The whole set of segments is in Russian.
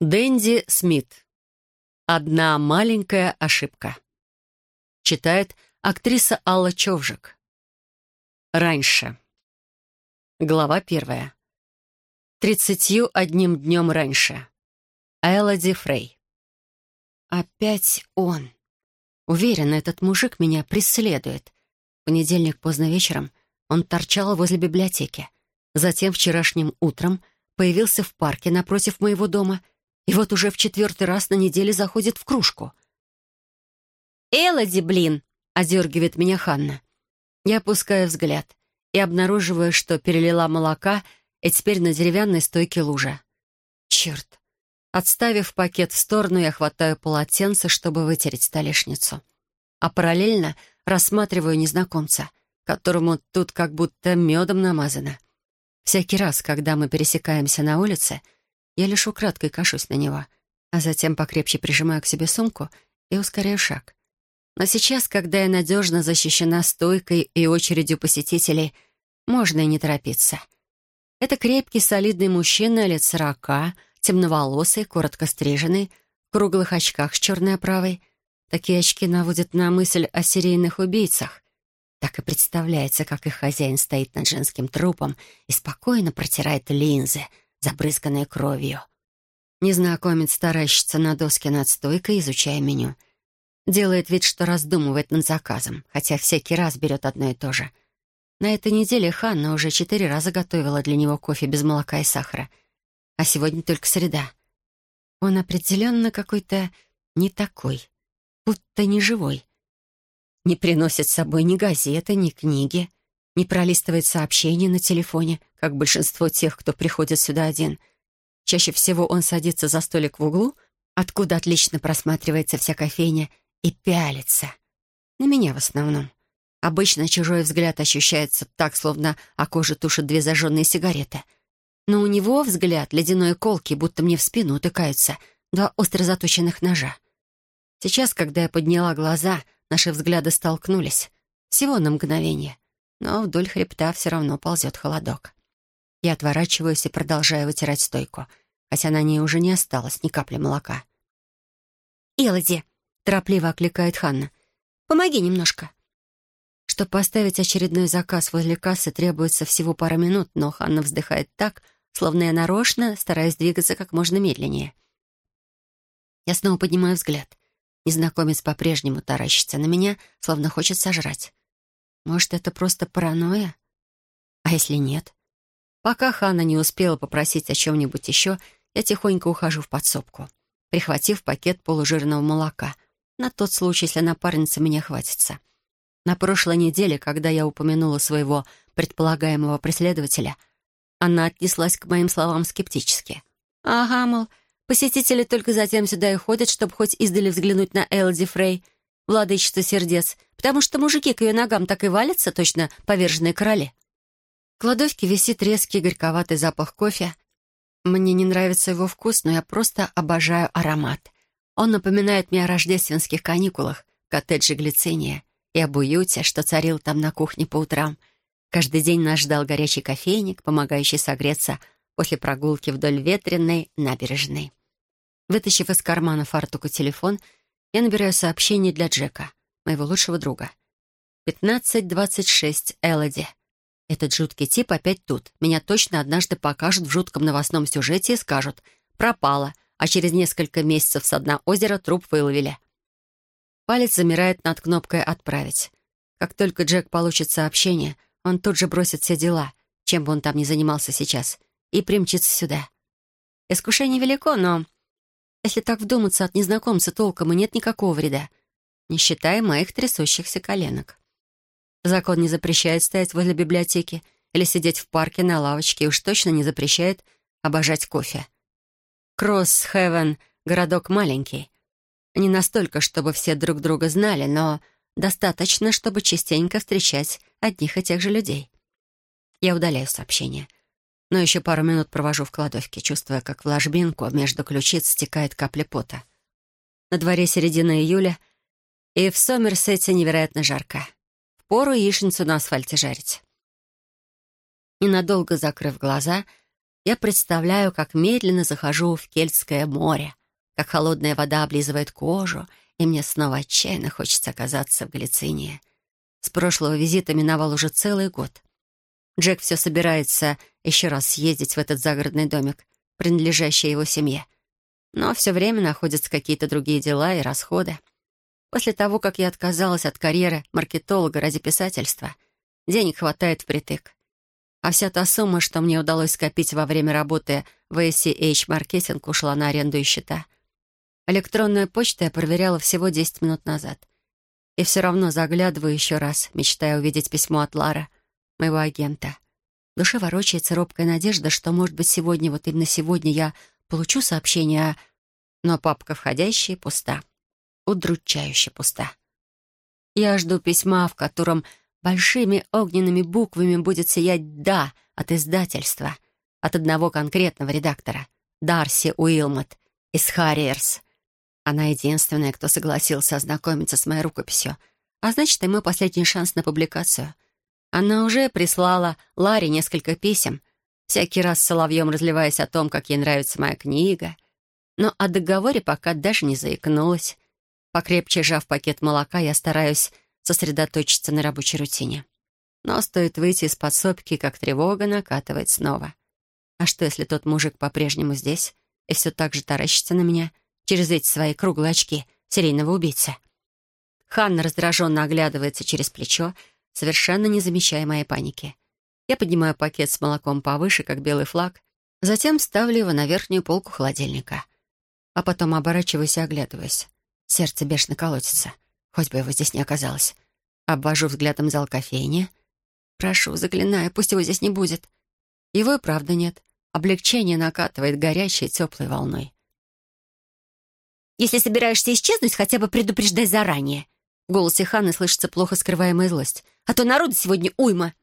Дэнди Смит. «Одна маленькая ошибка». Читает актриса Алла Човжик. Раньше. Глава первая. Тридцатью одним днем раньше. Элоди Фрей. Опять он. Уверена, этот мужик меня преследует. В понедельник поздно вечером он торчал возле библиотеки. Затем вчерашним утром появился в парке напротив моего дома — и вот уже в четвертый раз на неделе заходит в кружку. «Элоди, блин!» — одергивает меня Ханна. Я опускаю взгляд и обнаруживаю, что перелила молока, и теперь на деревянной стойке лужа. Черт! Отставив пакет в сторону, я хватаю полотенце, чтобы вытереть столешницу. А параллельно рассматриваю незнакомца, которому тут как будто медом намазано. Всякий раз, когда мы пересекаемся на улице — я лишь украдкой кашусь на него, а затем покрепче прижимаю к себе сумку и ускоряю шаг. Но сейчас, когда я надежно защищена стойкой и очередью посетителей, можно и не торопиться. Это крепкий, солидный мужчина лет сорока, темноволосый, коротко стриженный, в круглых очках с черной оправой. Такие очки наводят на мысль о серийных убийцах. Так и представляется, как их хозяин стоит над женским трупом и спокойно протирает линзы — забрызганная кровью. Незнакомец таращится на доске над стойкой, изучая меню. Делает вид, что раздумывает над заказом, хотя всякий раз берет одно и то же. На этой неделе Ханна уже четыре раза готовила для него кофе без молока и сахара. А сегодня только среда. Он определенно какой-то не такой, будто не живой. Не приносит с собой ни газеты, ни книги — не пролистывает сообщения на телефоне, как большинство тех, кто приходит сюда один. Чаще всего он садится за столик в углу, откуда отлично просматривается вся кофейня, и пялится. На меня в основном. Обычно чужой взгляд ощущается так, словно о коже тушат две зажженные сигареты. Но у него взгляд ледяной колки, будто мне в спину утыкаются два остро заточенных ножа. Сейчас, когда я подняла глаза, наши взгляды столкнулись. Всего на мгновение но вдоль хребта все равно ползет холодок. Я отворачиваюсь и продолжаю вытирать стойку, хотя на ней уже не осталось ни капли молока. «Элоди!» — торопливо окликает Ханна. «Помоги немножко». Чтобы поставить очередной заказ возле кассы, требуется всего пара минут, но Ханна вздыхает так, словно я нарочно стараюсь двигаться как можно медленнее. Я снова поднимаю взгляд. Незнакомец по-прежнему таращится на меня, словно хочет сожрать. Может, это просто паранойя? А если нет? Пока Ханна не успела попросить о чем-нибудь еще, я тихонько ухожу в подсобку, прихватив пакет полужирного молока, на тот случай, если напарница меня хватится. На прошлой неделе, когда я упомянула своего предполагаемого преследователя, она отнеслась к моим словам скептически. «Ага, мол, посетители только затем сюда и ходят, чтобы хоть издали взглянуть на Элди Фрей», владычество сердец, потому что мужики к ее ногам так и валятся, точно поверженные короли. В кладовке висит резкий горьковатый запах кофе. Мне не нравится его вкус, но я просто обожаю аромат. Он напоминает мне о рождественских каникулах, коттедже Глициния и об уюте, что царил там на кухне по утрам. Каждый день нас ждал горячий кофейник, помогающий согреться после прогулки вдоль ветреной набережной. Вытащив из кармана фартука телефон, я набираю сообщение для Джека, моего лучшего друга. 1526 Элоди. Этот жуткий тип опять тут. Меня точно однажды покажут в жутком новостном сюжете и скажут «пропала», а через несколько месяцев со дна озера труп выловили. Палец замирает над кнопкой «Отправить». Как только Джек получит сообщение, он тут же бросит все дела, чем бы он там ни занимался сейчас, и примчится сюда. Искушение велико, но если так вдуматься, от незнакомца толком и нет никакого вреда, не считая моих трясущихся коленок. Закон не запрещает стоять возле библиотеки или сидеть в парке на лавочке и уж точно не запрещает обожать кофе. Кросс-Хевен — городок маленький. Не настолько, чтобы все друг друга знали, но достаточно, чтобы частенько встречать одних и тех же людей. Я удаляю сообщение — но еще пару минут провожу в кладовке, чувствуя, как в ложбинку между ключиц стекает капля пота. На дворе середина июля, и в Сомерсете невероятно жарко. Впору яичницу на асфальте жарить. Ненадолго закрыв глаза, Я представляю, как медленно захожу в Кельтское море, как холодная вода облизывает кожу, и мне снова отчаянно хочется оказаться в Галицинии. С прошлого визита миновал уже целый год. Джек все собирается еще раз съездить в этот загородный домик, принадлежащий его семье. Но все время находятся какие-то другие дела и расходы. После того, как я отказалась от карьеры маркетолога ради писательства, денег хватает впритык. А вся та сумма, что мне удалось скопить во время работы в ACH маркетинг, ушла на аренду и счета. Электронную почту я проверяла всего 10 минут назад. И все равно заглядываю еще раз, мечтая увидеть письмо от Лары, моего агента. В душе ворочается робкая надежда, что, может быть, сегодня, вот именно сегодня я получу сообщение, но папка входящая пуста удручающе пуста. Я жду письма, в котором большими огненными буквами будет сиять «да» от издательства, от одного конкретного редактора, Дарси Уилмот из Харриерс. Она единственная, кто согласился ознакомиться с моей рукописью, а значит, и мой последний шанс на публикацию. Она уже прислала Ларе несколько писем, всякий раз соловьем разливаясь о том, как ей нравится моя книга, но о договоре пока даже не заикнулась. Покрепче сжав пакет молока, я стараюсь сосредоточиться на рабочей рутине. Но стоит выйти из подсобки, как тревога накатывает снова. А что, если тот мужик по-прежнему здесь и все так же таращится на меня через эти свои круглые очки серийного убийцы? Ханна раздраженно оглядывается через плечо, совершенно не замечая моей паники. Я поднимаю пакет с молоком повыше, как белый флаг, затем ставлю его на верхнюю полку холодильника. А потом оборачиваюсь и оглядываюсь. Сердце бешено колотится. Хоть бы его здесь не оказалось. Обвожу взглядом зал кофейни. Прошу, заклинаю, пусть его здесь не будет. Его и правда нет. Облегчение накатывает горячей, теплой волной. «Если собираешься исчезнуть, хотя бы предупреждай заранее». В голосе Ханны слышится плохо скрываемая злость. «А то народу сегодня уйма».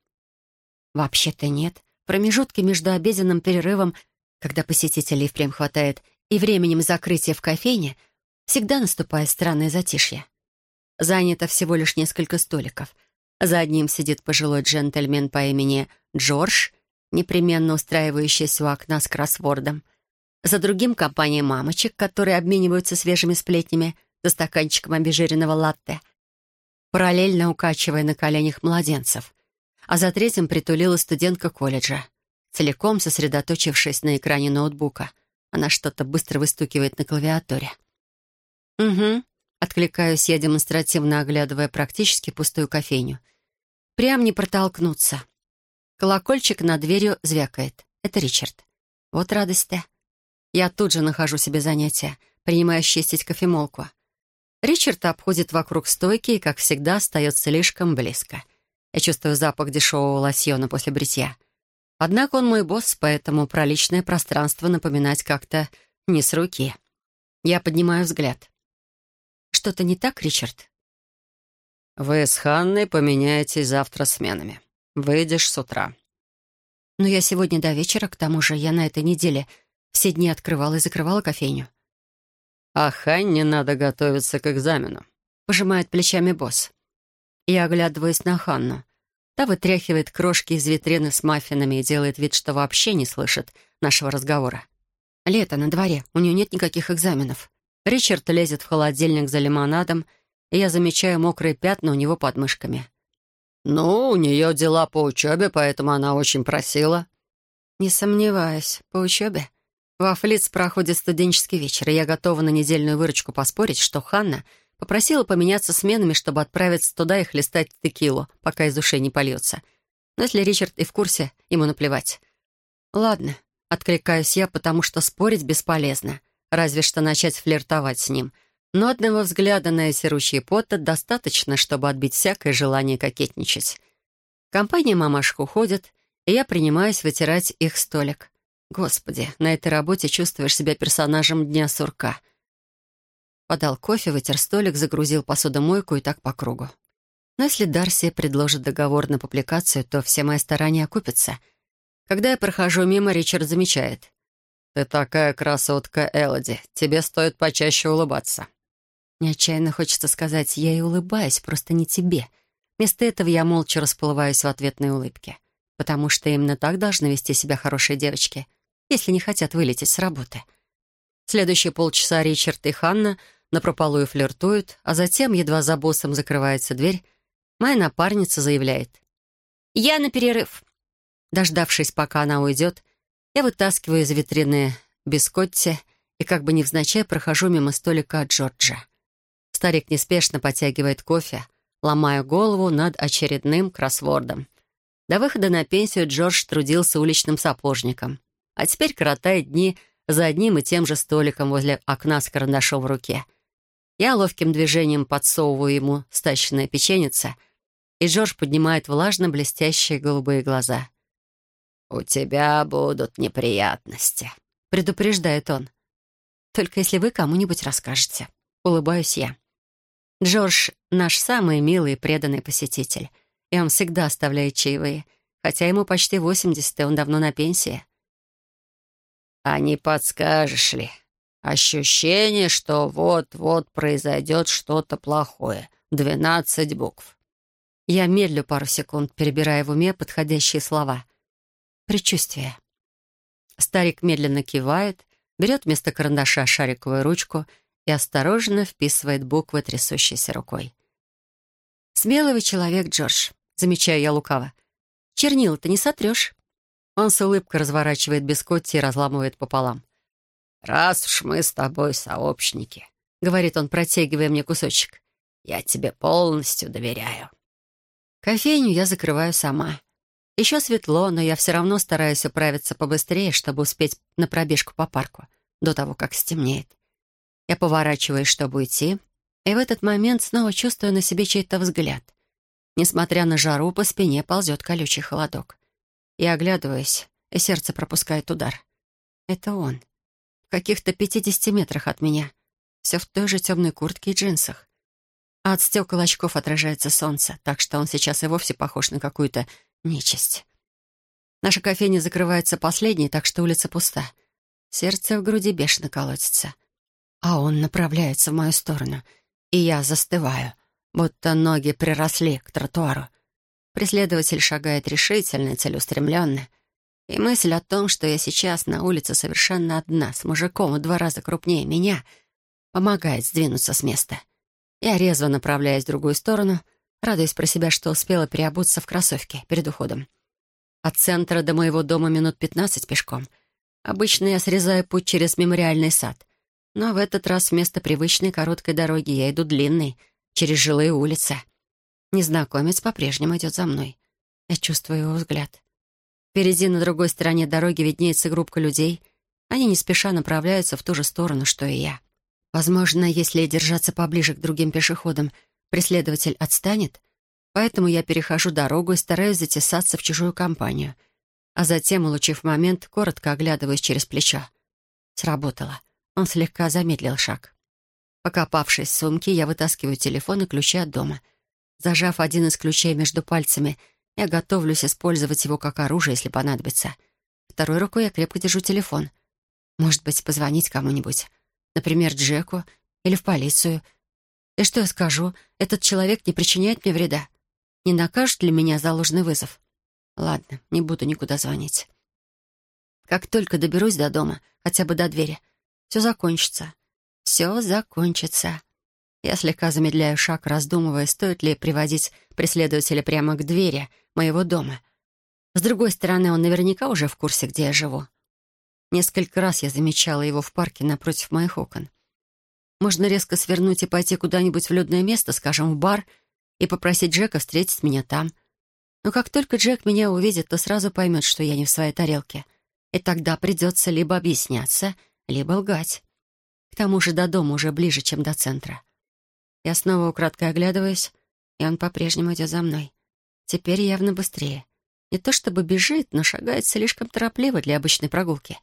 «Вообще-то нет. Промежутки между обеденным перерывом, когда посетителей впрямь хватает, и временем закрытия в кофейне — Всегда наступает странное затишье. Занято всего лишь несколько столиков. За одним сидит пожилой джентльмен по имени Джордж, непременно устраивающийся у окна с кроссвордом. За другим — компания мамочек, которые обмениваются свежими сплетнями за стаканчиком обезжиренного латте, параллельно укачивая на коленях младенцев. А за третьим притулила студентка колледжа, целиком сосредоточившись на экране ноутбука. Она что-то быстро выстукивает на клавиатуре. «Угу», — откликаюсь я, демонстративно оглядывая практически пустую кофейню. «Прям не протолкнуться». Колокольчик над дверью звякает. Это Ричард. Вот радость-то. Я тут же нахожу себе занятие, принимаю чистить кофемолку. Ричард обходит вокруг стойки и, как всегда, остается слишком близко. Я чувствую запах дешевого лосьона после бритья. Однако он мой босс, поэтому про личное пространство напоминать как-то не с руки. Я поднимаю взгляд. Что-то не так, Ричард?» «Вы с Ханной поменяетесь завтра сменами. Выйдешь с утра». «Но я сегодня до вечера, к тому же я на этой неделе все дни открывала и закрывала кофейню». «А Ханне надо готовиться к экзамену», — пожимает плечами босс. Я оглядываюсь на Ханну. Та вытряхивает крошки из витрины с маффинами и делает вид, что вообще не слышит нашего разговора. Лето на дворе, у нее нет никаких экзаменов. Ричард лезет в холодильник за лимонадом, и я замечаю мокрые пятна у него под мышками. «Ну, у нее дела по учебе, поэтому она очень просила». «Не сомневаюсь. По учебе?» Во Флиц проходит студенческий вечер, и я готова на недельную выручку поспорить, что Ханна попросила поменяться сменами, чтобы отправиться туда и хлестать текилу, пока из ушей не польется. Но если Ричард и в курсе, ему наплевать. «Ладно», — откликаюсь я, потому что спорить бесполезно разве что начать флиртовать с ним. Но одного взгляда на серущие пота достаточно, чтобы отбить всякое желание кокетничать. Компания мамашек уходит, и я принимаюсь вытирать их столик. Господи, на этой работе чувствуешь себя персонажем Дня сурка. Подал кофе, вытер столик, загрузил посудомойку и так по кругу. Но если Дарси предложит договор на публикацию, то все мои старания окупятся. Когда я прохожу мимо, Ричард замечает. «Ты такая красотка, Элоди. Тебе стоит почаще улыбаться». Мне отчаянно хочется сказать, я и улыбаюсь, просто не тебе. Вместо этого я молча расплываюсь в ответной улыбке. Потому что именно так должны вести себя хорошие девочки. Если не хотят вылететь с работы. Следующие полчаса Ричард и Ханна напропалую флиртуют, а затем, едва за боссом закрывается дверь, моя напарница заявляет. «Я на перерыв». Дождавшись, пока она уйдет, я вытаскиваю из витрины бискотти и как бы невзначай прохожу мимо столика Джорджа. Старик неспешно потягивает кофе, ломая голову над очередным кроссвордом. До выхода на пенсию Джордж трудился уличным сапожником, а теперь коротает дни за одним и тем же столиком возле окна с карандашом в руке. Я ловким движением подсовываю ему стащенное печеница, и Джордж поднимает влажно-блестящие голубые глаза. «У тебя будут неприятности», — предупреждает он. «Только если вы кому-нибудь расскажете», — улыбаюсь я. Джордж — наш самый милый и преданный посетитель, и он всегда оставляет чаевые, хотя ему почти 80, и он давно на пенсии. «А не подскажешь ли? Ощущение, что вот-вот произойдет что-то плохое. Двенадцать букв». Я медлю пару секунд, перебирая в уме подходящие слова. «Предчувствие». Старик медленно кивает, берет вместо карандаша шариковую ручку — и осторожно вписывает буквы трясущейся рукой. «Смелый человек, Джордж», — замечаю я лукаво. «Чернила-то не сотрешь». Он с улыбкой разворачивает бискотти и разламывает пополам. «Раз уж мы с тобой сообщники», — говорит он, протягивая мне кусочек, «я тебе полностью доверяю». Кофейню я закрываю сама. Еще светло, но я все равно стараюсь управиться побыстрее, чтобы успеть на пробежку по парку до того, как стемнеет. Я поворачиваюсь, чтобы уйти, и в этот момент снова чувствую на себе чей-то взгляд. Несмотря на жару, по спине ползет колючий холодок. Я оглядываюсь, и сердце пропускает удар. Это он. В каких-то пятидесяти метрах от меня. Все в той же темной куртке и джинсах. А от стекол очков отражается солнце, так что он сейчас и вовсе похож на какую-то нечисть. Наша кофейня закрывается последней, так что улица пуста. Сердце в груди бешено колотится а он направляется в мою сторону, и я застываю, будто ноги приросли к тротуару. Преследователь шагает решительно целеустремленно, и мысль о том, что я сейчас на улице совершенно одна, с мужиком в два раза крупнее меня, помогает сдвинуться с места. Я резво направляюсь в другую сторону, радуясь про себя, что успела переобуться в кроссовке перед уходом. От центра до моего дома минут пятнадцать пешком. Обычно я срезаю путь через мемориальный сад — но в этот раз вместо привычной короткой дороги я иду длинной, через жилые улицы. Незнакомец по-прежнему идет за мной. Я чувствую его взгляд. Впереди, на другой стороне дороги, виднеется группка людей. Они не спеша направляются в ту же сторону, что и я. Возможно, если держаться поближе к другим пешеходам, преследователь отстанет, поэтому я перехожу дорогу и стараюсь затесаться в чужую компанию. А затем, улучив момент, коротко оглядываюсь через плечо. Сработало. Он слегка замедлил шаг. Покопавшись в сумке, я вытаскиваю телефон и ключи от дома. Зажав один из ключей между пальцами, я готовлюсь использовать его как оружие, если понадобится. Второй рукой я крепко держу телефон. Может быть, позвонить кому-нибудь. Например, Джеку или в полицию. И что я скажу? Этот человек не причиняет мне вреда. Не накажет ли меня за ложный вызов? Ладно, не буду никуда звонить. Как только доберусь до дома, хотя бы до двери — все закончится. Все закончится. Я слегка замедляю шаг, раздумывая, стоит ли приводить преследователя прямо к двери моего дома. С другой стороны, он наверняка уже в курсе, где я живу. Несколько раз я замечала его в парке напротив моих окон. Можно резко свернуть и пойти куда-нибудь в людное место, скажем, в бар, и попросить Джека встретить меня там. Но как только Джек меня увидит, то сразу поймет, что я не в своей тарелке. И тогда придется либо объясняться — либо лгать. К тому же до дома уже ближе, чем до центра. Я снова украдкой оглядываюсь, и он по-прежнему идет за мной. Теперь явно быстрее. Не то чтобы бежит, но шагает слишком торопливо для обычной прогулки.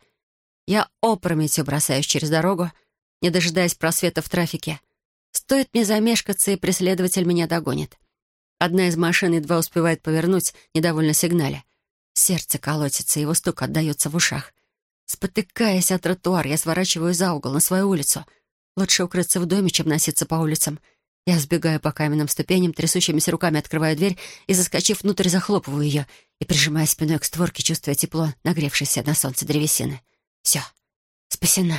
Я опрометью бросаюсь через дорогу, не дожидаясь просвета в трафике. Стоит мне замешкаться, и преследователь меня догонит. Одна из машин едва успевает повернуть, недовольно сигнале. Сердце колотится, его стук отдается в ушах. Спотыкаясь от тротуар, я сворачиваю за угол на свою улицу. Лучше укрыться в доме, чем носиться по улицам. Я сбегаю по каменным ступеням, трясущимися руками открываю дверь и, заскочив внутрь, захлопываю ее и, прижимая спиной к створке, чувствуя тепло, нагревшееся на солнце древесины. Все, спасена.